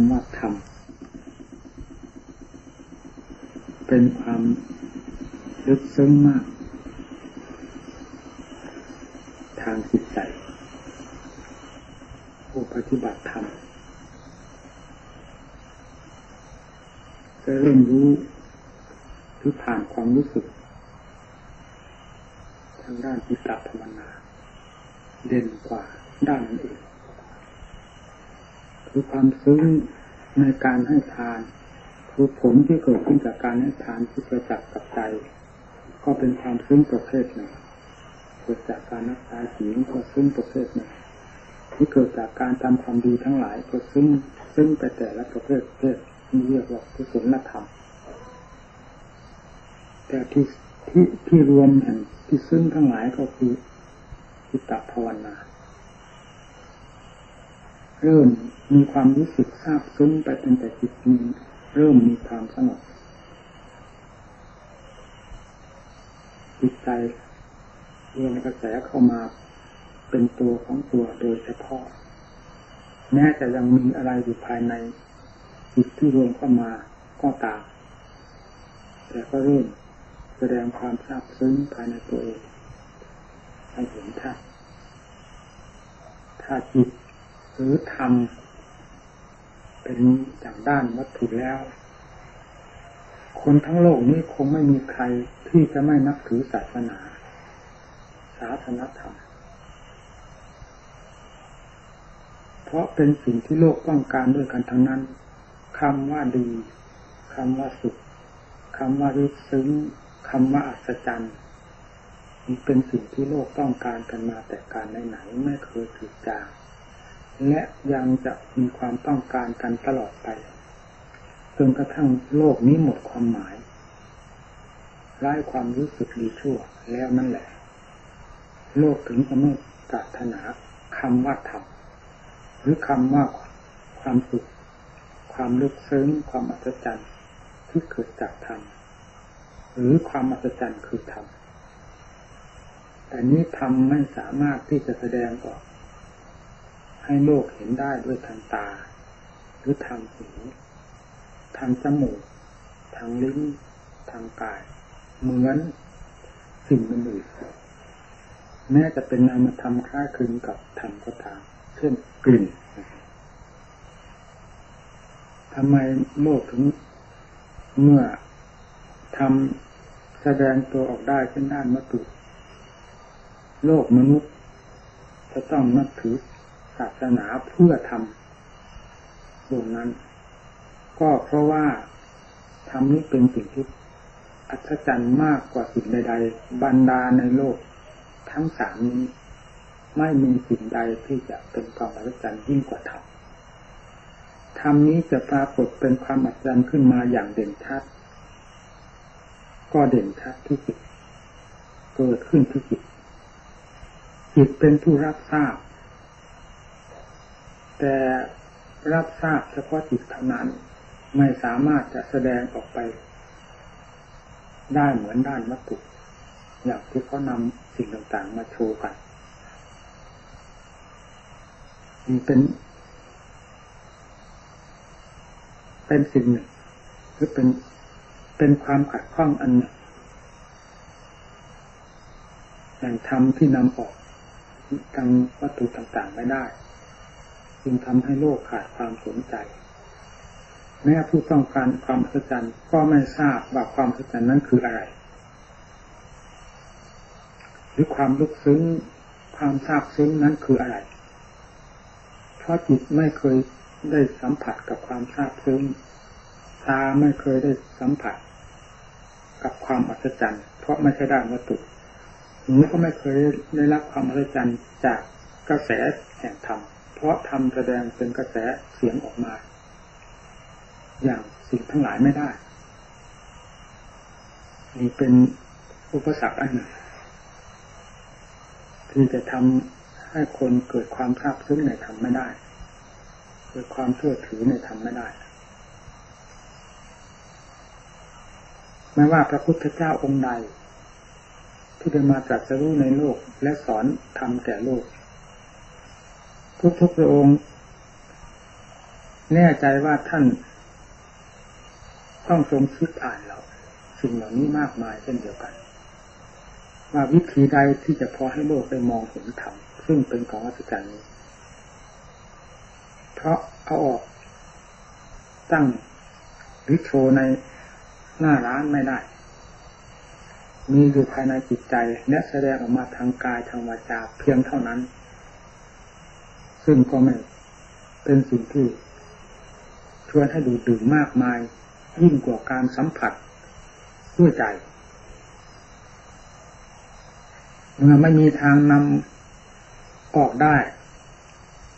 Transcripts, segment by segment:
ำว่าธรรมเป็นความลึกซึ้งมาก ทางจิตใจผู้ปฏิบัติธรรมจะเริ่มรู้หรือผ่านความรู้สึก ทางด้านจิตตภาวนา เด่นกว่าด้านอื่น คือความซึ้งในการให้ทาน คือผลที่เกิดขึ้นจากการให้ทานที่ประจักษ์กับใจ ก็เป็นความซึ้งประเภทหนึ่งเกิดจากการนักษาศีลก็ซึ้งประเภทหนึ่งที่เกิดจากการทำความดีทั้งหลายก็ซึ้งซึ้งไปแต่ละประเภทประเภทนี่เรียกว่ากุศลธรรมแต่ที่ที่ที่รวมแห่งที่ซึ้งทั้งหลายก็คือจิตตภาวนา เริ่มมีความรู้สึกซาบซึ้งไปตั้งแต่จิตนี้เริ่มมีความสงบจิตใจเรียนกระแสเข้ามาเป็นตัวของตัวโดยเฉพาะ แม้จะยังมีอะไรอยู่ภายในจิตที่รวมเข้ามาก็ตามแต่ก็เริ่มแสดงความซาบซึ้งภายในตัวเองให้เห็นท่าถ้าจิต หรือทำเป็นจากด้านวัตถุแล้ว คนทั้งโลกนี้คงไม่มีใครที่จะไม่นับถือศาสนา ศาสนธรรม เพราะเป็นสิ่งที่โลกต้องการด้วยกันทั้งนั้นคำว่าดีคำว่าสุขคำว่ารึกซึ้งคำว่าอัศจรรย์เป็นสิ่งที่โลกต้องการกันมาแต่การไหนๆไม่เคยถือจาง และยังจะมีความต้องการกันตลอดไปจนกระทั่งโลกนี้หมดความหมายไร้ความรู้สึกดีชั่ว แล้วนั่นแหละ โลกถึงจะไม่ปรารถนาคำว่าธรรมหรือคำว่าความสุข ความลึกซึ้งความอัศจรรย์ที่เกิดจากธรรมหรือความอัศจรรย์คือธรรมแต่นี้ธรรมไม่สามารถที่จะแสดงออก ให้โลกเห็นได้ด้วยทางตา หรือทางหูทางจมูก ทางลิ้น ทางกาย เหมือนสิ่งอื่นแม้จะเป็นนามธรรมคล้ายคลึงกับธรรมก็ตามเช่นกลิ่นทำไมโลกถึงเมื่อทำแสดงตัวออกได้เช่นด้านวัตถุโลกมนุษย์จะต้องนับถือ ศาสนาเพื่อทำดวงนั้น ก็เพราะว่าทำนี้เป็นสิ่งที่อัศจรรย์มากกว่าสิ่งใด ๆ บรรดาในโลก ทั้งสามนี้ ไม่มีสิ่งใดที่จะเป็นความอัศจรรย์ยิ่งกว่าธรรมธรรมนี้จะปรากฏเป็นความอัศจรรย์ขึ้นมาอย่างเด่นชัด ก็เด่นชัดที่จิตเกิดขึ้นที่จิตจิตเป็นผู้รับทราบ แต่รับทราบเฉพาะจิตเท่านั้น ไม่สามารถจะแสดงออกไป ได้เหมือนด้านวัตถุอย่างที่เขานำสิ่งต่างๆ มาโชว์กันนี่เป็น เป็นสิ่งหนึ่งหรือเป็นเป็นความขัดข้องอันหนึ่งแห่งธรรมที่นำออกทางวัตถุต่างๆไม่ได้ จึงทำให้โลกขาดความสนใจแม้ผู้ต้องการความอัศจรรย์ก็ไม่ทราบว่าความอัศจรรย์นั้นคืออะไร หรือความลึกซึ้งความทราบซึ้งนั้นคืออะไร เพราะจิตไม่เคยได้สัมผัสกับความทราบซึ้งตาไม่เคยได้สัมผัส กับความอัศจรรย์ เพราะไม่ใช่ด้านวัตถุหูก็ไม่เคยได้รับความอัศจรรย์จากกระแสแห่งธรรม เพราะทำแสดงเป็นกระแสเสียงออกมา อย่างสิ่งทั้งหลายไม่ได้นี่เป็นอุปสรรคอันหนึ่งที่จะทำให้คนเกิดความภาพซึ้งในธรรมไม่ได้ เกิดความเชื่อถือในธรรมไม่ได้ไม่ว่าพระพุทธเจ้าองค์ใด ที่ได้มาตรัสรู้ในโลกและสอนธรรมแก่โลก ทุกๆพระองค์ แน่ใจว่าท่านต้องทรงคิดอ่านเราสิ่งเหล่านี้มากมายเช่นเดียวกัน ว่าวิธีใดที่จะพอให้โลกได้มองเห็นธรรมซึ่งเป็นของอัศจรรย์เพราะเอาออกตั้งหรือโชว์ในหน้าร้านไม่ได้ มีอยู่ภายในจิตใจและแสดงออกมาทางกายทางวาจาเพียงเท่านั้น ซึ่งก็ไม่เป็นสิ่งที่ชวนให้ดูดื่มมากมาย ยิ่งกว่าการสัมผัสด้วยใจเมื่อไม่มีทางนำออกได้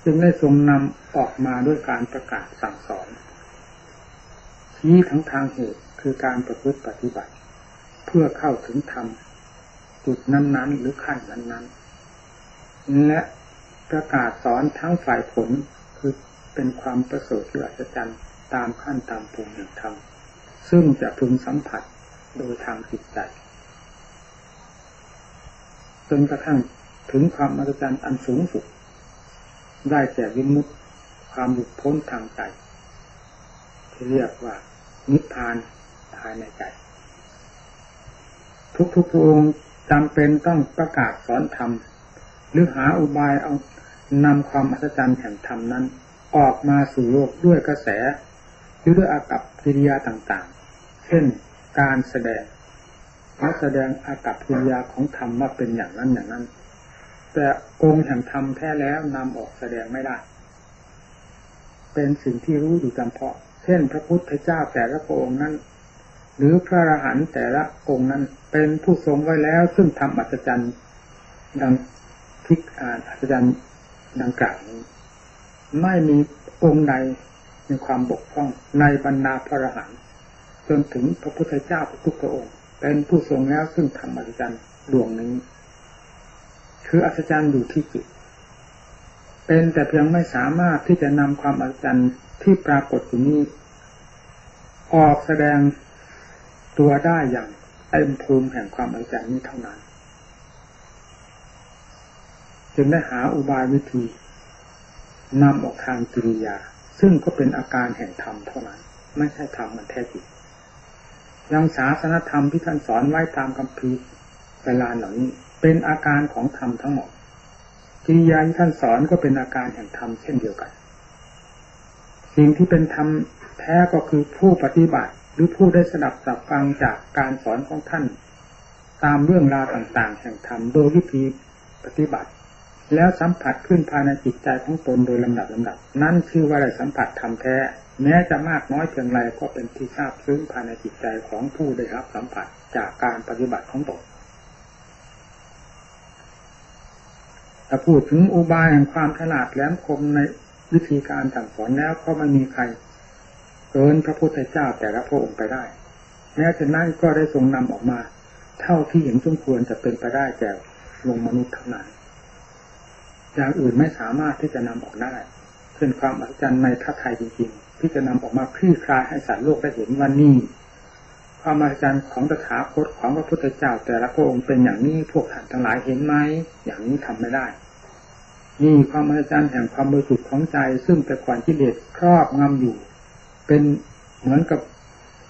จึงได้ทรงนำออกมาด้วยการประกาศสั่งสอนชี้ทั้งทางเหตุคือการประพฤติปฏิบัติ เพื่อเข้าถึงธรรมจุดนั้นๆ หรือขั้นนั้นๆและ ประกาศสอนทั้งฝ่ายผลคือเป็นความประเสริฐที่อัศจรรย์ตามขั้นตามภูมิแห่งธรรมซึ่งจะพึงสัมผัสโดยทางจิตใจจนกระทั่งถึงความอัศจรรย์อันสูงสุด ได้แก่วิมุตติความหลุดพ้นทางใจที่เรียกว่านิพพานภายในใจ ทุกๆองค์จำเป็นต้องประกาศสอนธรรมหรือหาอุบายเอา นำความอัศจรรย์แห่งธรรมนั้น ออกมาสู่โลกด้วยกระแสหรือด้วยอากับกิริยาต่างๆ เช่นการแสดงเขาแสดงอากับกิริยาของธรรมว่าเป็นอย่างนั้นอย่างนั้น แต่องค์แห่งธรรมแท้แล้วนำออกแสดงไม่ได้ เป็นสิ่งที่รู้อยู่จำเพาะ เช่น พระพุทธเจ้าแต่ละองค์นั้น หรือพระอรหันต์แต่ละองค์นั้น เป็นผู้ทรงไว้แล้ว ซึ่งทำอัศจรรย์ดังทิกอ่านอัศจรรย์ ดังกล่าวนี้ ไม่มีองค์ใดมีความบกพร่องในบรรดาพระอรหันต์จนถึงพระพุทธเจ้าทุกพระองค์ เป็นผู้ทรงแล้วซึ่งทำอัศจรรย์ดวงนี้ คืออัศจรรย์อยู่ที่จิต เป็นแต่เพียงไม่สามารถที่จะนำความอัศจรรย์ที่ปรากฏอยู่นี้ ออกแสดงตัวได้อย่างเต็มภูมิแห่งความอัศจรรย์นี้เท่านั้น จึงได้หาอุบายวิธีนำออกทางกิริยา ซึ่งก็เป็นอาการแห่งธรรมเท่านั้น ไม่ใช่ธรรมมันแท้จริงยังศาสนธรรมที่ท่านสอนไว้ตามคำพีเวลาเหล่านี้ เป็นอาการของธรรมทั้งหมดกิริยาที่ท่านสอนก็เป็นอาการแห่งธรรมเช่นเดียวกัน สิ่งที่เป็นธรรมแท้ก็คือผู้ปฏิบัติหรือผู้ได้สดับสับฟังจากการสอนของท่าน ตามเรื่องราวต่าง ๆ แห่งธรรมโดยวิธีปฏิบัติ แล้วสัมผัสขึ้นภายในจิตใจของตนโดยลำดับลำดับ นั่นชื่อว่าอะไรสัมผัสธรรมแท้ แม้จะมากน้อยเพียงไรก็เป็นที่ทราบซึ้งภายในจิตใจของผู้ได้รับสัมผัสจากการปฏิบัติของตนถ้าพูดถึงอุบายแห่งความฉลาดแหลมคมในวิธีการสั่งสอนแล้วก็ไม่มีใครเกินพระพุทธเจ้าแต่ละพระองค์ไปได้ แม้ฉะนั้นก็ได้ทรงนำออกมา เท่าที่เห็นสมควรจะเป็นไปได้แก่ลงมนุษย์เท่านั้น อย่างอื่นไม่สามารถที่จะนำออกได้เป็นความอัศจรรย์ในพระไทยจริงๆที่จะนำออกมาคลี่คลายให้สารโลกได้เห็นว่านี่ความอาจารย์ของตถาคตของพระพุทธเจ้า แต่ละพระองค์เป็นอย่างนี้พวกท่านทั้งหลายเห็นไหมอย่างนี้ทำไม่ได้นี่ความอาจารย์แห่งความบริสุทธิ์ของใจ ซึ่งแต่ก่อนกิเลสครอบงำอยู่ เป็นเหมือนกับ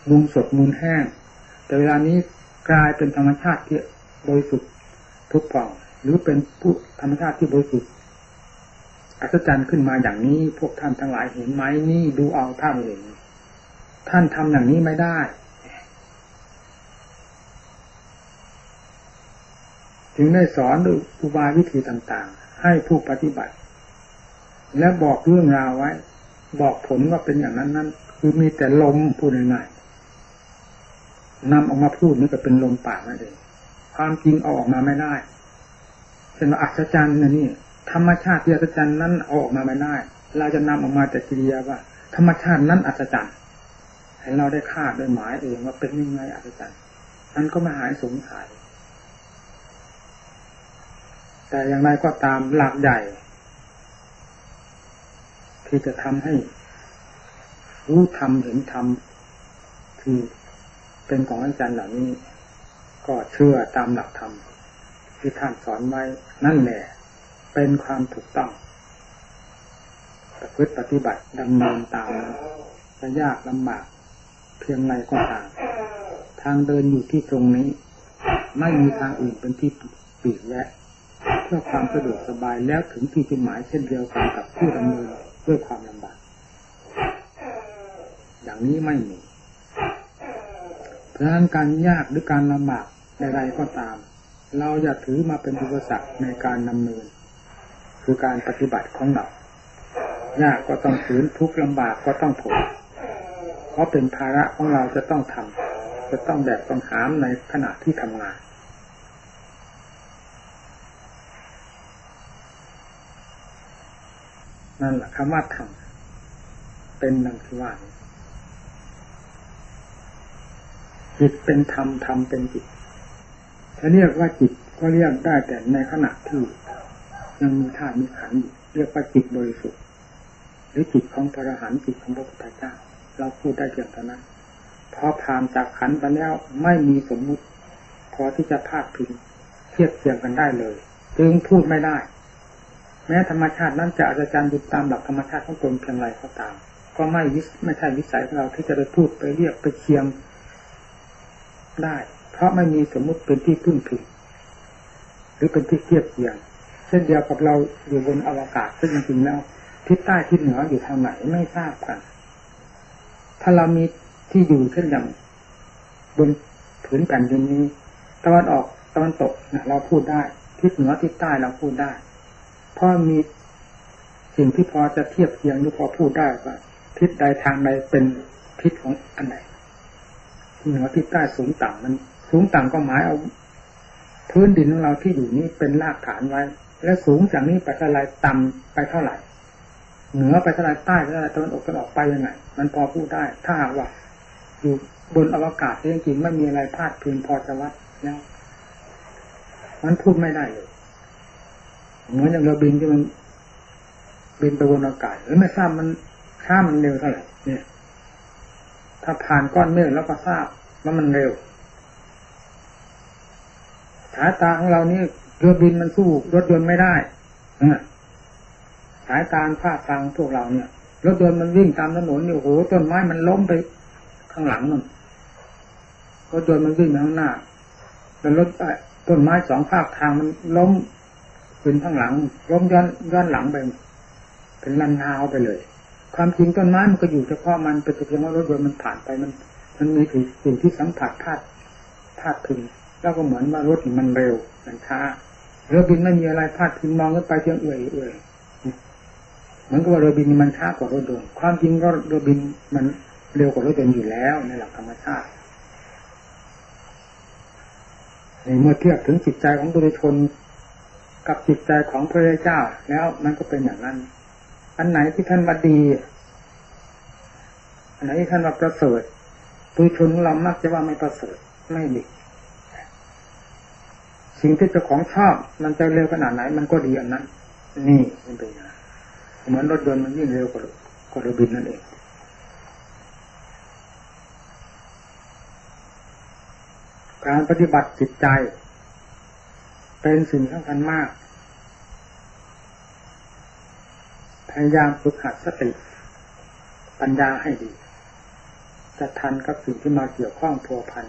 มูลสดมูลแห้ง แต่เวลานี้กลายเป็นธรรมชาติที่บริสุทธิ์ทุกผ่องหรือเป็นผู้ธรรมชาติที่บริสุทธิ์ อัศจรรย์ขึ้นมาอย่างนี้ พวกท่านทั้งหลายเห็นไหมนี่ดูเอาท่านเองท่านทำอย่างนี้ไม่ได้จึงได้สอนด้วยอุบายวิธีต่างๆ ให้ผู้ปฏิบัติ และบอกเรื่องราวไว้ บอกผลว่าเป็นอย่างนั้นนั้นคือมีแต่ลมพูดง่ายๆนำออกมาพูดนี่ก็เป็นลมปากนั่นเองความจริงเอาออกมาไม่ได้เป็นอัศจรรย์นะนี่ ธรรมชาติที่อัศจรรย์นั้นเอาออกมาไม่ได้ เราจะนำออกมาแต่กิริยาว่า ธรรมชาตินั้นอัศจรรย์ให้เราได้คาดได้หมายเองว่าเป็นยังไงอัศจรรย์นั้นก็ม่หายสงสัยแต่อย่างไรก็ตามหลักใหญ่ ที่จะทำให้ รู้ธรรมเห็นธรรมคือเป็นของอาจารย์เหล่านี้ ก็เชื่อตามหลักธรรมที่ท่านสอนไว้นั่นแหละ เป็นความถูกต้องประพฤติปฏิบัติดำเนินตามจะยากลำบากเพียงไรก็ตามทางเดินอยู่ที่ตรงนี้ ไม่มีทางอื่นเป็นที่ปีกแวะเพื่อความสะดวกสบายแล้วถึงที่จุดหมายเช่นเดียวกันกับผู้ดำเนินด้วยความลำบากอย่างนี้ไม่มีเพราะฉะนั้นการยากหรือการลำบากใดๆก็ตาม เราอย่าถือมาเป็นอุปสรรคในการดำเนิน คือการปฏิบัติของเรายากก็ต้องฝืนทุกข์ลำบากก็ต้องทนเพราะเป็นภาระของเราจะต้องทำจะต้องแบกต้องหามในขณะที่ทำงาน นั่นแหละคำว่าทำเป็นดังที่ว่าจิตเป็นธรรมธรรมเป็นจิตถ้าเรียกว่าจิตก็เรียกได้แต่ในขณะที่ ยังมีธาตุมีขันธ์อยู่เรียกว่าจิตบริสุทธิ์ หรือจิตของพระอรหันต์จิตของพระพุทธเจ้า เราพูดได้เพียงเท่านั้นพอผ่านจากขันธ์ไปแล้วไม่มีสมมุติ พอที่จะพาดพิงเทียบเทียงกันได้เลย จึงพูดไม่ได้ แม้ธรรมชาตินั้นจะอาจารย์อยู่ตามหลักธรรมชาติของตนเพียงไรก็ตาม ก็ไม่วิไม่ใช่วิสัยของเราที่จะไปพูดไปเรียกไปเคียงได้ เพราะไม่มีสมมุติเป็นที่พึ่งพิงหรือเป็นที่เทียบเทียง เช่นเดียวกับเราอยู่บนอวกาศซึ่งจริงๆแล้วทิศใต้ทิศเหนืออยู่ทางไหนไม่ทราบกัน ถ้าเรามีที่อยู่เช่นอย่างบนผืนแผ่นดินนี้ตะวันออกตะวันตกเราพูดได้ ทิศเหนือทิศใต้เราพูดได้ เพราะมีสิ่งที่พอจะเทียบเทียงหรือพอพูดได้ว่าทิศใดทางใดเป็นทิศของอันไหนเหนือทิศใต้สูงต่ำมัน สูงต่ำก็หมายเอาพื้นดินของเราที่อยู่นี้เป็นรากฐานไว้ และสูงจากนี้ไปเท่าไรต่ำไปเท่าไหร่ เหนือไปเท่าไรใต้ไปเท่าไรตะวันออกตะวันออกไปยังไง มันพอพูดได้ ถ้าว่าอยู่บนอวกาศจริงๆไม่มีอะไรพลาดพิงพอจะวัดแล้วมันพูดไม่ได้เลยเหมือนอย่างเราบินที่มันบินไปบนอากาศแล้วไม่ทราบมันข้ามมันเร็วเท่าไหร่เนี่ย ถ้าผ่านก้อนเมฆแล้วก็ทราบว่ามันเร็วสายตาของเรานี่ รือบินมันสู้รถยนต์ไม่ได้สายตารภาคทางพวกเราเนี่ยรถยนต์มันวิ่งตามถนนเนี่ยโอ้โหต้นไม้มันล้มไปข้างหลังนั่นรถยนต์มันวิ่งไปข้างหน้าแต่รถต้นไม้สองภาคทางมันล้มขึ้นข้างหลังล้มย้อนย้อนหลังไปเป็นลันนาวไปเลย ความจริงต้นไม้มันก็อยู่เฉพาะมันเป็นเพียงว่ารถยนต์มันผ่านไปมัน มันมีสิ่งที่สัมผัสธาตุธาตุถึงแล้วก็เหมือนว่ารถมันเร็วมันช้า เรือบินไม่มีอะไรพาดพิงมองขึ้นไปเพียงเอื่อยเอื่อยเหมือนกับว่าเรือบินมันช้ากว่ารถยนต์ความจริงก็เรือบินมันเร็วกว่ารถยนต์อยู่แล้วในหลักธรรมชาติในเมื่อเทียบถึงจิตใจของบุรุชนกับจิตใจของพระเจ้า แล้วมันก็เป็นอย่างนั้น อันไหนที่ท่านว่าดี อันไหนที่ท่านว่าประเสริฐบุรุชนเรามักจะว่าไม่ประเสริฐไม่ดี สิ่งที่เจ้าของชอบมันจะเร็วขนาดไหน มันก็ดีอันนั้น นี่มันเป็นอย่างเหมือนรถยนต์มันยิ่งเร็วกว่ากว่าเรือบินนั่นเองการปฏิบัติจิตใจ เป็นสิ่งสำคัญมาก พยายามฝึกหัดสติ ปัญญาให้ดี จะทันกับสิ่งที่มาเกี่ยวข้องพัวพัน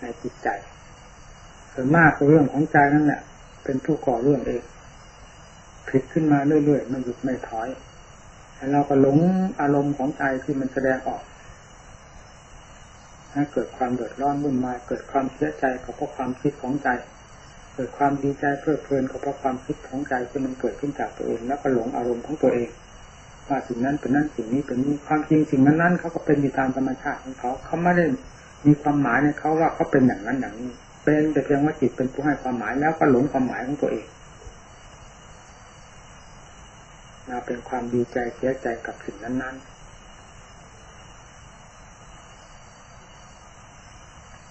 ในจิตใจ ส่วนมากเรื่องของใจนั่นแหละเป็นผู้ก่อเรื่องเองผิดขึ้นมาเรื่อยๆมันหยุดไม่ถอยแล้วเราก็หลงอารมณ์ของใจที่มันแสดงออกให้เกิดความเดือดร้อนวุ่นวายเกิดความเสียใจกับเพราะความคิดของใจ เกิดความดีใจเพลิดเพลินกับเพราะความคิดของใจที่มันเกิดขึ้นจากตัวเอง แล้วก็หลงอารมณ์ของตัวเองว่าสิ่งนั้นเป็นนั้นสิ่งนี้เป็นนี้ความจริงสิ่งนั้นนั้นเขาก็เป็นอยู่ตามธรรมชาติของเขาเขาไม่ได้มีความหมายในเขาว่าเขาเป็นอย่างนั้นอย่างนี้ เป็นแต่เพียงว่าจิตเป็นผู้ให้ความหมายแล้วก็หลงความหมายของตัวเองมาเป็นความดีใจเสียใจกับสิ่งนั้น ๆ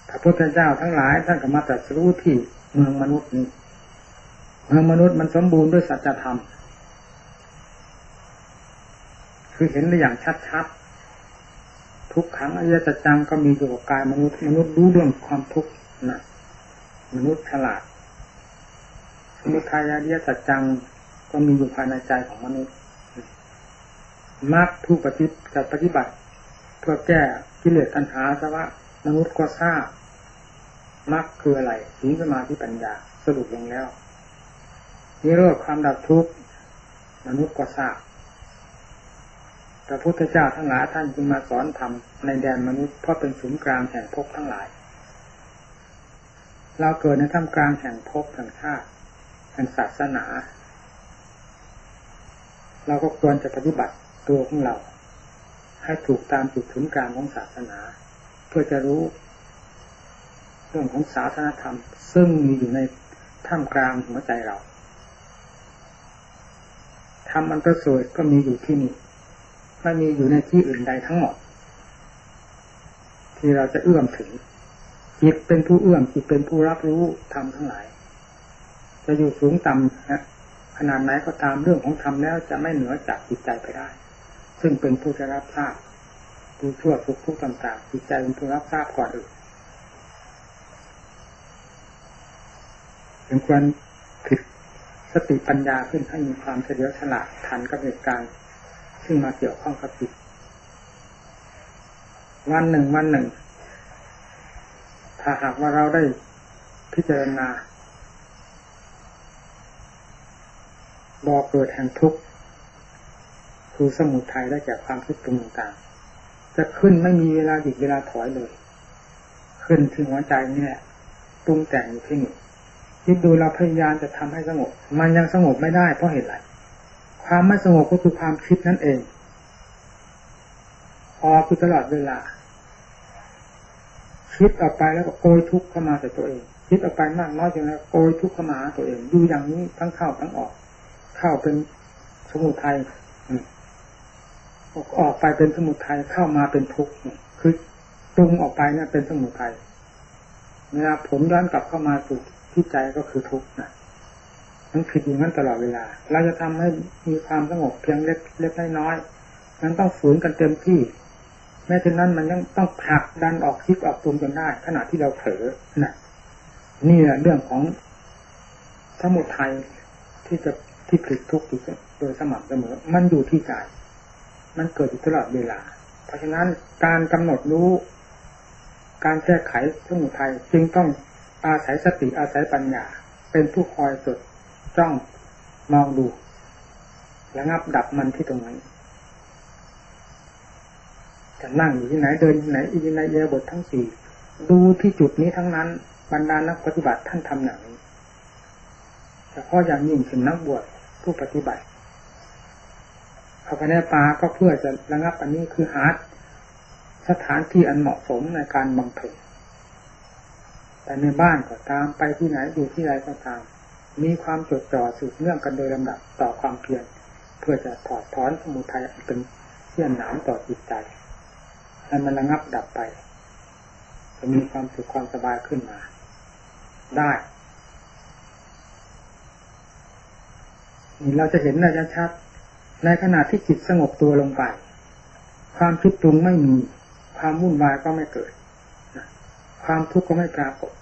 พระพุทธเจ้าทั้งหลายท่านก็มาตรัสรู้ที่เมืองมนุษย์นี้เมืองมนุษย์มันสมบูรณ์ด้วยสัจธรรม คือเห็นได้อย่างชัด ๆ ทุกครั้งอริยสัจจังก็มีอยู่กับกายมนุษย์ มนุษย์รู้เรื่องความทุกข์นะ มนุษย์ฉลาดสมุทัยอริยสัจจังก็มีอยู่ภายในใจของมนุษย์มรรคผู้ปฏิบัติปฏิบัติ เพื่อแก้กิเลสตัณหาสวะมนุษย์ก็ทราบมรรคคืออะไรศีลสมาธิปัญญาสรุปลงแล้วนิโรธความดับทุกข์มนุษย์ก็ทราบพระพุทธเจ้าทั้งหลายท่านจึงมาสอนธรรมในแดนมนุษย์เพราะเป็นศูนย์กลางแห่งภพทั้งหลาย เราเกิดในท่ามกลางแห่งภพแห่งชาติแห่งศาสนา เราก็ควรจะปฏิบัติตัวของเรา ให้ถูกตามจุดศูนย์กางของศาสนา เพื่อจะรู้ เรื่องของศาสนาธรรม ซึ่งมีอยู่ในท่ามกลางหัวใจเราธรรมอันประเสริฐก็มีอยู่ที่นี่ไม่มีอยู่ในที่อื่นใดทั้งหมด ที่เราจะเอื้อมถึง จิตเป็นผู้เอื้อมจิตเป็นผู้รับรู้ธรรมทั้งหลาย จะอยู่สูงต่ำนะขนาดไหนก็ตามเรื่องของธรรมแล้วจะไม่เหนือจากจิตใจไปได้ ซึ่งเป็นผู้จะรับทราบผู้ชั่วทุกทุกต่างๆจิตใจเป็นผู้รับทราบก่อนอื่นถึงควรผิดสติปัญญาขึ้นให้มีความเฉลียวฉลาดทันกับเหตุการณ์ซึ่งมาเกี่ยวข้องกับจิตวันหนึ่งวันหนึ่ง ถ้าหากว่าเราได้พิจารณาบอกเกิดแห่งทุกข์คือสมุทัยได้จากความคิดปรุงต่างจะขึ้นไม่มีเวลาหยุดเวลาถอยเลย ขึ้นถึงหัวใจนี่แหละปรุงแต่งอยู่ที่นี่คิดดูเราพยายามจะทำให้สงบ มันยังสงบไม่ได้เพราะเหตุไรความไม่สงบก็คือความคิดนั่นเองพอคือตลอดเวลา คิดออกไปแล้วก็โกยทุกข์เข้ามาใส่ตัวเอง คิดออกไปมากน้อยจนแล้วโกยทุกข์เข้ามาตัวเองอยู่อย่างนี้ทั้งเข้าทั้งออก เข้าเป็นสมุทัยออกไปเป็นสมุทัยเข้ามาเป็นทุกข์คือตรุงออกไปเนี่ยเป็นสมุทัยเวลาผมย้อนกลับเข้ามาสู่ที่ใจก็คือทุกข์นะมันผิดอย่างนั้นตลอดเวลา เราจะทำให้มีความสงบเพียงเล็กเล็กน้อยนั้นต้องฝืนกันเต็มที่ แม้เช่นนั้นมันยังต้องผลักดันออกคิดออกตุมจนได้ขณะที่เราเผลอนะนี่แหละเรื่องของสมุทัยที่จะที่ผลิตทุกข์อยู่โดยสม่ำเสมอ มันอยู่ที่ใจมันเกิดอยู่ตลอดเวลา เพราะฉะนั้นการกำหนดรู้ การแก้ไขสมุทัยจึงต้องอาศัยสติอาศัยปัญญา เป็นผู้คอยจดจ้องมองดูระงับดับมันที่ตรงนั้น จะนั่งอยู่ที่ไหนเดินที่ไหนอินในเยบททั้งสี่ดูที่จุดนี้ทั้งนั้นบรรดานักปฏิบัติท่านทำอย่างนี้เฉพาะอย่างยิ่งถึงนักบวชผู้ปฏิบัติเข้าไปในป่าก็เพื่อจะระงับอันนี้คือหาสถานที่อันเหมาะสมในการบำเพ็ญแต่ในบ้านก็ตามไปที่ไหนอยู่ที่ไรก็ตาม มีความจดจ่อสืบเนื่องกันโดยลำดับต่อความเพียรเพื่อจะถอดถอนสมุทัยเป็นเสี้ยนหนามต่อจิตใจ ให้มันระงับดับไปจะมีความสุขความสบายขึ้นมา ได้นี่เราจะเห็นได้ชัดในขณะที่จิตสงบตัวลงไป ความคิดปรุงไม่มี ความวุ่นวายก็ไม่เกิด ความทุกข์ก็ไม่ปรากฏ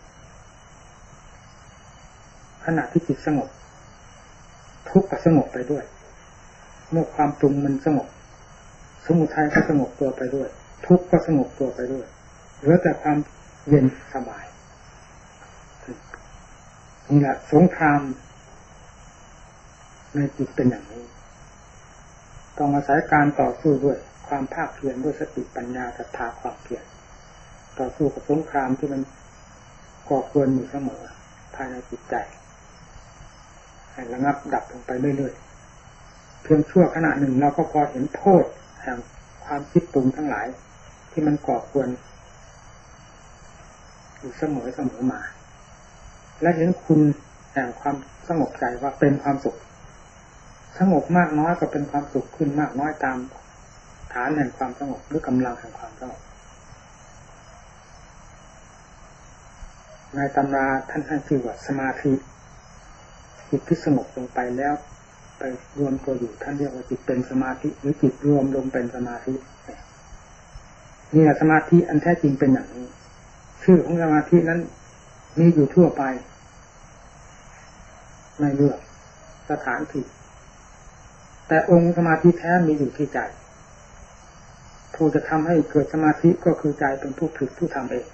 ขณะที่จิตสงบ ทุกข์ก็สงบไปด้วย เมื่อความปรุงมันสงบ สมุทัยก็สงบตัวไปด้วย ทุกข์ก็สงบตัวไปด้วยเหลือแต่ความเย็นสบายนี่แหละสงครามในจิตเป็นอย่างนี้ ต้องอาศัยการต่อสู้ด้วย ความภาคเพียรด้วยสติปัญญาศรัทธาความเพียรต่อสู้กับสงครามที่มันก่อเกินอยู่เสมอภายในจิตใจให้ระงับดับลงไปเรื่อยๆเพียงชั่วขณะหนึ่งเราก็พอเห็นโทษแห่งความคิดปรุงทั้งหลาย ที่มันก่อควรอยู่เสมอเสมอมา และเห็นคุณแห่งความสงบใจว่าเป็นความสุข สงบมากน้อยก็เป็นความสุขขึ้นมากน้อยตามฐานแห่งความสงบหรือกำลังแห่งความสงบในตำราท่านท่านชื่อว่าสมาธิจิตที่สงบลงไปแล้ว ไปรวมตัวอยู่ท่านเรียกว่าจิตเป็นสมาธิหรือจิตรวมลงเป็นสมาธิ นี่สมาธิอันแท้จริงเป็นอย่างนี้ ชื่อของสมาธินั้นมีอยู่ทั่วไปไม่เลือกสถานที่แต่องค์สมาธิแท้มีอยู่ที่ใจผู้จะทำให้เกิดสมาธิก็คือใจเป็นผู้ผลิตผู้ทำเอง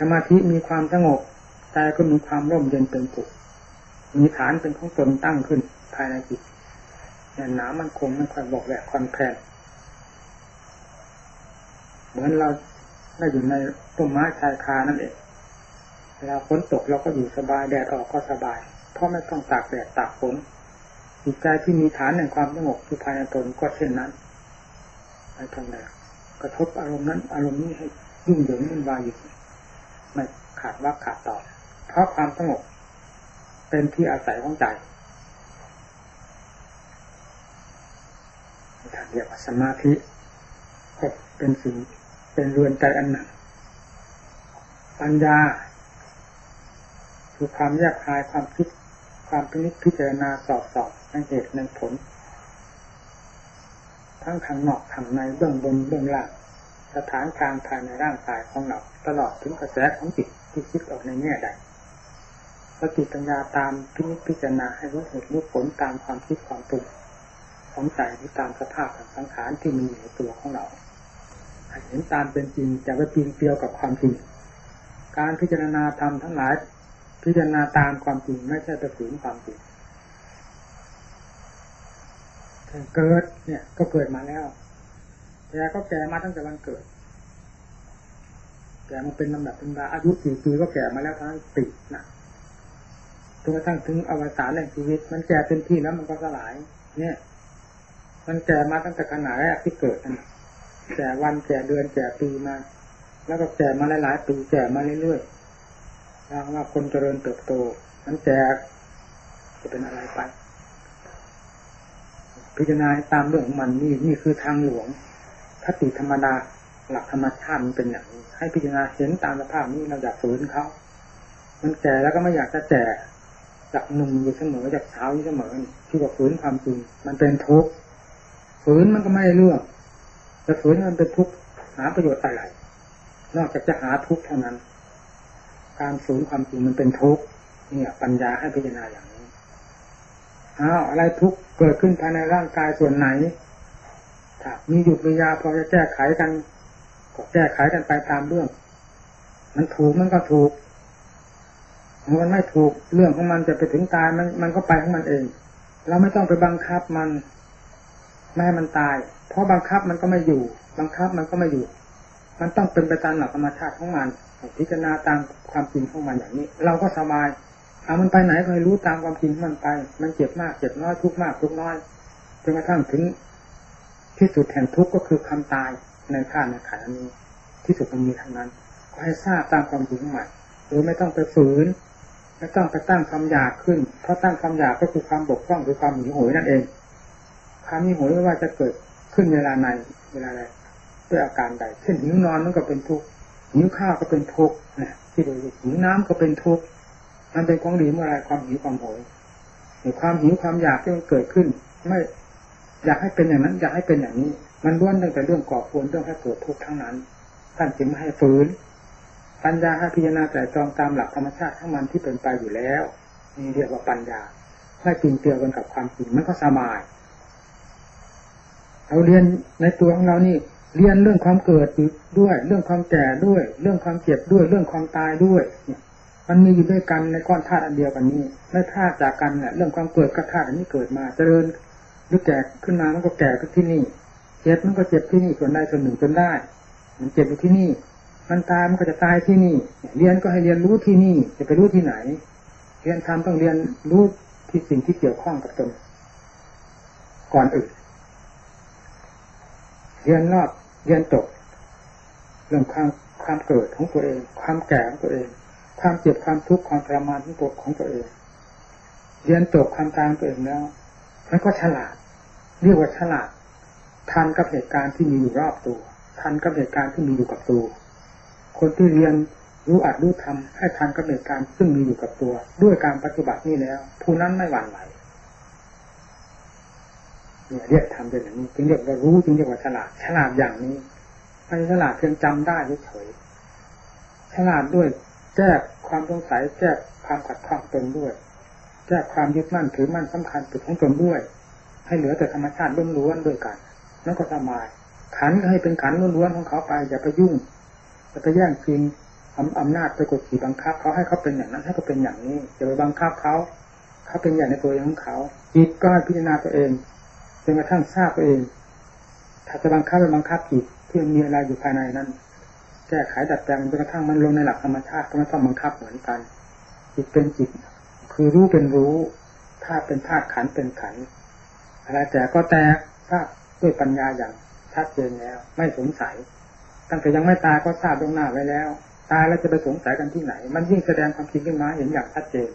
สมาธิมีความสงบใจก็มีความร่มเย็นเป็นสุขมีฐานเป็นของตนตั้งขึ้นภายในจิตเนี่ยหนามันคงมันคอยบอกแหวกคอนแพน เหมือนเราได้อยู่ในต้นไม้ชายคานั่นเองเวลาฝนตกเราก็อยู่สบายแดดออกก็สบาย เพราะไม่ต้องตากแดดตากฝนจิตใจที่มีฐานแห่งความสงบอยู่ภายในตนก็เช่นนั้นไม่ต้องแดดกระทบอารมณ์นั้น อารมณ์นี้ให้ยุ่งเหยิงมันวายอยู่ไม่ขาดว่าขาดต่อ เพราะความสงบเป็นที่อาศัยของใจทางเรียกว่าสมาธิก็เป็นสิ่ง เป็นเรือนใจอันหนึ่งปัญญา คือความแยกคายความคิด ความพินิจพิจารณาสอบสอบในเหตุในผล ทั้งทางนอกทางในเบื้องบนเบื้องล่างสถานทางภายในร่างกายของเรา ตลอดถึงกระแสของจิตที่คิดออกในแง่ใดสติปัญญาตามพิพิจารณาให้รู้เหตุรู้ผลตามความคิดความปรุงของใจหรือตามสภาพของสังขารที่มีอยู่ในตัวของเรา เห็นตามเป็นจริงจะไปปีนเกลียวกับความจริง การพิจารณาธรรมทั้งหลาย พิจารณาตามความจริงไม่ใช่ไปฝืนความจริงเกิดเนี่ยก็เกิดมาแล้วแกก็แก่มาตั้งแต่วันเกิด แก่มันเป็นลำดับเป็นดาอายุสี่ปีก็แก่มาแล้วทั้งติดนะจนกระทั่งถึงอวสานแห่งชีวิต มันแก่เป็นที่แล้วมันก็สลาย เนี่ย มันแก่มาตั้งแต่ขนาดแรกที่เกิดนะ แก่วันแก่เดือนแก่ปีมา แล้วก็แก่มาหลายๆปีแก่มาเรื่อยๆทางว่าคนเจริญเติบโตมันแก่จะเป็นอะไรไป พิจารณาตามเรื่องของมันนี่นี่คือทางหลวงคติธรรมดาหลักธรรมชาติมันเป็นอย่างนี้ให้พิจารณาเห็นตามสภาพนี้เราอยากฝืนเขามันแก่แล้วก็ไม่อยากจะแก่จากหนุ่มอยู่เสมอจากสาอยู่เสมอที่ว่าฝืนความจริงมันเป็นทุกข์ฝืนมันก็ไม่เรื่อง จะฝืนมันเป็นทุกข์หาประโยชน์อะไร นอกจากจะหาทุกข์เท่านั้น การฝืนความจริงมันเป็นทุกข์เนี่ย ปัญญาให้พิจารณาอย่างนี้อ้าวอะไรทุกข์เกิดขึ้นภายในร่างกายส่วนไหนถ้ามีหยุดมียาพอจะแก้ไขกันก็แก้ไขกันไปตามเรื่อง มันถูกมันก็ถูกมันไม่ถูกเรื่องของมันจะไปถึงตายมันมันก็ไปของมันเอง เราไม่ต้องไปบังคับมัน ไม่ให้มันตาย เพราะบังคับมันก็ไม่อยู่ บังคับมันก็ไม่อยู่ มันต้องเป็นไปตามหลักธรรมชาติของมัน พิจารณาตามความจริงของมันอย่างนี้ เราก็สบาย เอามันไปไหนก็ให้รู้ตามความจริงมันไป มันเจ็บมากเจ็บน้อยทุกมากทุกน้อยจนกระทั่งถึงที่สุดแห่งทุกข์ก็คือคำตายในข้าในขันนี้ ที่สุดมันมีทางนั้น ก็ให้ทราบตามความจริงใหม่หรือไม่ต้องไปฝืนไม่ต้องไปตั้งความอยากขึ้น เพราะตั้งความอยากก็คือความบกพร่องหรือความหิวโหยนั่นเอง ความหิวโหยไม่ว่าจะเกิดขึ้นเวลาในเวลาใดด้วยอาการใด เช่นหิวนอนมันก็เป็นทุกข์หิวข้าวก็เป็นทุกข์นะที่ดูหิวน้ำก็เป็นทุกข์มันเป็นของดีเมื่อไรความหิวความโหยหรือความหิวความอยากที่มันเกิดขึ้น ไม่อยากให้เป็นอย่างนั้น อยากให้เป็นอย่างนี้ มันล้วนตั้งแต่เรื่องก่อควรเรื่องให้เกิดทุกข์ทั้งนั้นท่านจึงไม่ให้ฝืนปัญญาให้พิจารณาแต่จองตามหลักธรรมชาติทั้งมันที่เป็นไปอยู่แล้วนี่เรียกว่าปัญญาไม่จริงเตียวกันกับความจริงมันก็สบาย เราเรียนในตัวของเรานี่ เรียนเรื่องความเกิดด้วย เรื่องความแก่ด้วย เรื่องความเจ็บด้วย เรื่องความตายด้วยเนี่ยมันมีอยู่ด้วยกันในก้อนธาตุอันเดียวกันนี้ไม่ธาตุจากกันเนี่ยเรื่องความเกิดกับธาตุอันนี้เกิดมาเจริญหรือแก่ขึ้นมามันก็แก่ขึ้นที่นี่เจ็บมันก็เจ็บที่นี่ส่วนใดส่วนหนึ่งจนได้ มันเจ็บอยู่ที่นี่ มันตายมันก็จะตายที่นี่ เรียนก็ให้เรียนรู้ที่นี่ จะไปรู้ที่ไหน เรียนทำต้องเรียนรู้ที่สิ่งที่เกี่ยวข้องกับตนก่อนอื่น เรียนรอบเรียนจบเรื่องความความเกิดของตัวเอง ความแก่ของตัวเอง ความเจ็บความทุกข์ความทรมานของตัวของตัวเอง เรียนจบความตายตัวเองแล้วมันก็ฉลาด เรียกว่าฉลาด ทันกับเหตุการณ์ที่มีอยู่รอบตัว ทันกับเหตุการณ์ที่มีอยู่กับตัว คนที่เรียนรู้อัดรู้ทำให้ทันกับเหตุการณ์ซึ่งมีอยู่กับตัว ด้วยการปฏิบัตินี่แล้ว ผู้นั้นไม่หวั่นไหว เนี่ยเรียกทำเป็นอย่างนี้จึงเรียกว่ารู้จึงเรียกว่าฉลาด ฉลาดอย่างนี้ไม่ฉลาดเพียงจำได้เฉยฉลาดด้วยแก้ความสงสัยแก้ความขัดข้องตนด้วย แก้ความยึดมั่นถือมั่นสำคัญติดของตนด้วย ให้เหลือแต่ธรรมชาติล้วนๆด้วยกันนั่นก็สบาย ขันให้เป็นขันล้วนๆของเขาไปอย่าไปยุ่งอย่าไปแย่งชิงอำนาจไปกดขี่บังคับ เขาให้เขาเป็นอย่างนั้นให้เขาเป็นอย่างนี้อย่าไปบังคับเขาเขาเป็นอย่างในตัวของเขาจิตก็พิจารณาตัวเอง จนกระทั่งทราบตัวเอง ถ้าจะบังคับไปบังคับจิตที่มีอะไรอยู่ภายในนั้น แก้ไขดัดแปลงจนกระทั่งมันลงในหลักธรรมชาติก็ไม่ต้องบังคับเหมือนกันจิตเป็นจิต คือรู้เป็นรู้ธาตุเป็นธาตุขันเป็นขันอะไรแต่ก็แตกทราบด้วยปัญญาอย่างชัดเจนแล้ว ไม่สงสัย ตั้งแต่ยังไม่ตายก็ทราบลงหน้าไว้แล้ว ตายแล้วจะไปสงสัยกันที่ไหน มันยิ่งแสดงความจริงขึ้นมาเห็นอย่างชัดเจน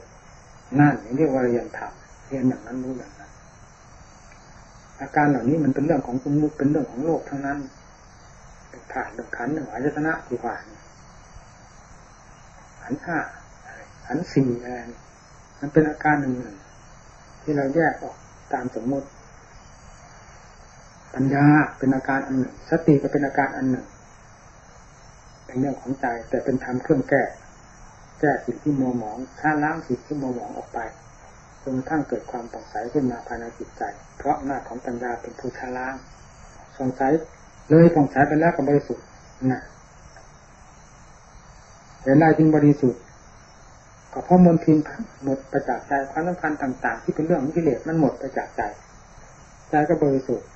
นั่นเรียกว่าเรียนธรรมเรียนอย่างนั้นรู้อย่าง อาการเหล่านี้มันเป็นเรื่องของสมมติเป็นเรื่องของโลกทั้งนั้นเป็นผ่านเรื่งขันหนึ่งอายตนะดีกว่าขันห้าขันสี่อะไรมันเป็นอาการหนึ่งหนึ่งที่เราแยกออกตามสมมติ ปัญญาเป็นอาการอันหนึ่ง สติก็เป็นอาการอันหนึ่งเป็นเรื่องของใจแต่เป็นธรรมเครื่องแก้ แก้สิ่งที่มัวหมองช้าล้างสิ่งที่มัวหมองออกไป จนกระทั่งเกิดความผ่องใสขึ้นมาภายในจิตใจ เพราะหน้าของปัญญาเป็นผู้ชาล้างผ่องใสเลยผ่องใสไปแล้วก็บบริสุทธิ์นะเห็นได้จริงบริสุทธิ์ก็เพราะมนทินหมดไปจากใจความสำคัญต่าง ๆ ที่เป็นเรื่องของกิเลสมันหมดไปจากใจใจก็บริสุทธิ์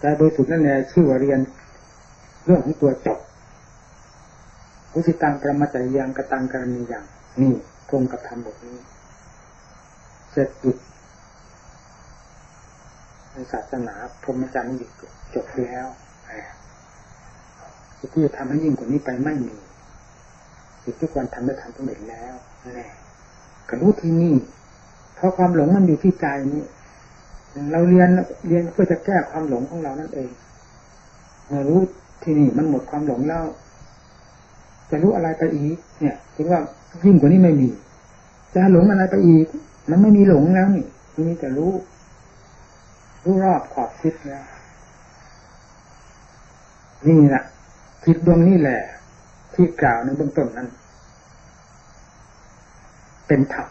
ใจบริสุทธิ์นั่นแหละชื่อว่าเรียน เรื่องของตัวจบอุสิตังประมาจยังกตังกรณีอย่างนี่ตรงกับธรรมบทนี้ เสร็จจุดในศาสนาพรหมจรรย์นี่จบแล้วที่จะทำให้ยิ่งกว่านี้ไปไม่มีสิ่งทุกวันทำได้ทำสำเร็จแล้วแน่กระรู้ที่นี่เพราะความหลงมันอยู่ที่ใจนี่เราเรียนเรียนเพื่อจะแก้ความหลงของเรานั่นเองเมื่อรู้ที่นี่มันหมดความหลงแล้วจะรู้อะไรไปอีก เนี่ยถึงว่ายิ่งกว่านี้ไม่มี จะหลงอะไรไปอีก มันไม่มีหลงแล้วนี่มีแต่รู้ รู้รอบขอบคิดแล้วนี่แหละคิดดวงนี้แหละ ที่กล่าวในเบื้องต้นนั้น เป็นธรรม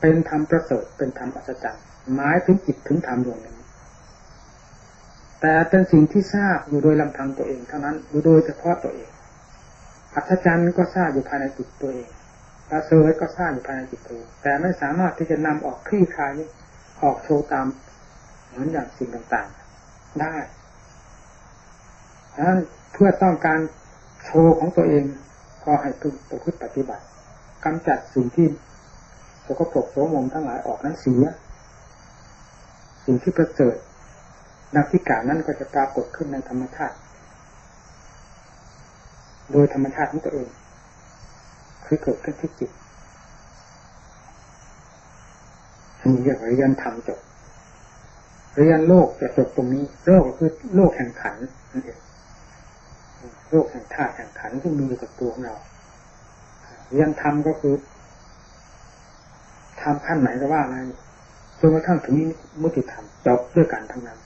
เป็นธรรมประเสริฐเป็นธรรมอัศจรรย์หมายถึงจิตถึงธรรมดวงนี้แต่เป็นสิ่งที่ทราบอยู่โดยลำพังตัวเองเท่านั้นอยู่โดยเฉพาะตัวเองอัศจรรย์ก็ทราบอยู่ภายในจิตตัวเอง ประเสริฐก็ทราบอยู่ภายในจิตตัวแต่ไม่สามารถที่จะนำออกคลี่คลายออกโชว์ตามเหมือนอย่างสิ่งต่างๆ ได้ดังนั้นเพื่อต้องการโชว์ของตัวเองก็ให้พึงประพฤติปฏิบัติกำจัดสิ่งที่สกปรกโสมมทั้งหลายออกนั้นเสียสิ่งที่ประเสริฐนักที่กานั้นก็จะปรากฏขึ้นในธรรมชาติ โดยธรรมชาติของตัวเอง คือเกิดขึ้นที่จิตอันนี้เรียกว่าเรียนธรรมจบเรียนโลกจะจบตรงนี้ โลกก็คือโลกแห่งขันนั่นเองโลกแห่งธาตุแห่งขันที่มีอยู่กับตัวของเราเรียนธรรมก็คือทำขั้นไหนก็ว่าอะไรจนกระทั่งถึงมุติธรรมจบด้วยกันทั้งนั้น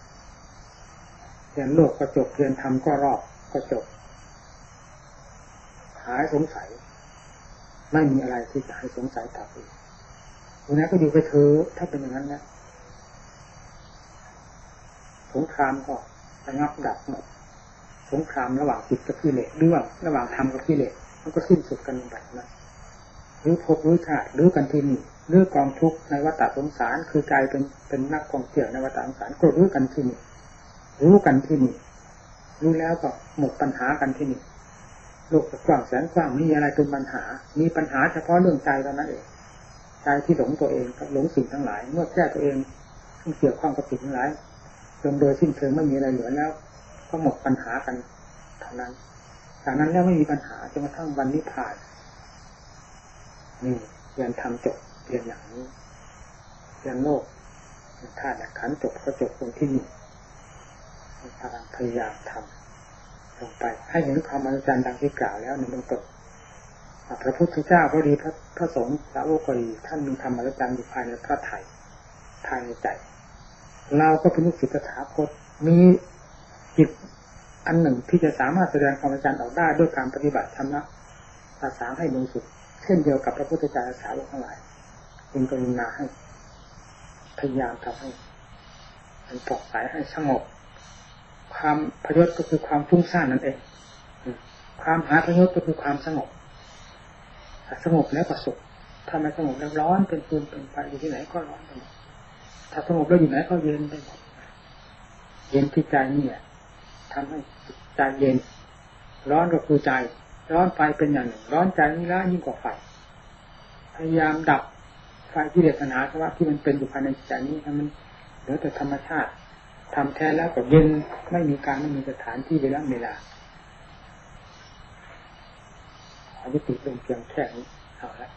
เรียนโลกก็จบเรียนธรรมก็รอบก็จบหายสงสัย ไม่มีอะไรที่จะให้สงสัยต่อไปวันนี้ก็อยู่ไปเธอถ้าเป็นอย่างนั้นนะสงครามก็ระงับดับหมดสงครามระหว่างจิตกับกิเลสหรือว่าระหว่างธรรมกับกิเลสมันก็สิ้นสุดกันแบบนั้นหรือพบรือชาติหรือกันที่นี่หรือกองทุกข์ในวัฏสงสารคือใจเป็นเป็นนักกองเกี่ยวในวัฏสงสารก็รู้กันที่นี่รู้กันที่นี่รู้แล้วก็หมดปัญหากันที่นี่ โลกกว้างแสนกว้างมีอะไรเป็นปัญหา มีปัญหาเฉพาะเรื่องใจเท่านั้นเองใจที่หลงตัวเองกับหลงสิ่งทั้งหลาย เมื่อแก้ตัวเองที่เกี่ยวข้องกับสิ่งทั้งหลายจนโดยสิ้นเชิงไม่มีอะไรเหลือแล้ว ก็หมดปัญหากันเท่านั้นจากนั้นแล้วไม่มีปัญหาจนกระทั่งวันนี้ผ่านนี่เรียนทำจบเรียนอย่างนี้เรียนโลกธาตุขันจบก็จบตรงที่นี่พลังพยายามทำ ลงไป ให้เห็นความอัศจรรย์ดังที่กล่าวแล้วในเบื้องต้นพระพุทธเจ้าก็ดีพระพระสงฆ์สาวกก็ดีท่านมีธรรมอัศจรรย์อยู่ภายในพระไถ่ภายในใจ เราก็เป็นลูกศิษย์ถาคตมีจิตอันหนึ่งที่จะสามารถแสดงความจรรย์ออกได้ด้วยการปฏิบัติธรรมะภาษาให้บริสุทธิ์เช่นเดียวกับพระพุทธเจ้าสาวกทั้งหลายจึงกรุณาให้พยายามทำให้มันปลอดสายให้สงบ ความพยศก็คือความฟุ้งซ่านนั่นเอง ความหาพยศก็คือความสงบสงบแล้วก็สุขถ้าไม่สงบแล้วร้อนเป็นฟืนเป็นไฟอยู่ที่ไหนก็ร้อนไปหมดถ้าสงบแล้วอยู่ไหนก็เย็นไปหมดเย็นที่ใจนี่แหละทำให้ใจเย็น ร้อนก็คือใจ ร้อนไฟเป็นอย่างหนึ่ง ร้อนใจนี่ละยิ่งกว่าไฟพยายามดับไฟที่เดชนาเพราะว่าที่มันเป็นอยู่ภายในใจนี้มันเหลือแต่ธรรมชาติ ทำแท้แล้วก็เย็นไม่มีการไม่มีสถานที่เวลาเวลาอาวิติเป็นเพียงแค่นี้เอาละ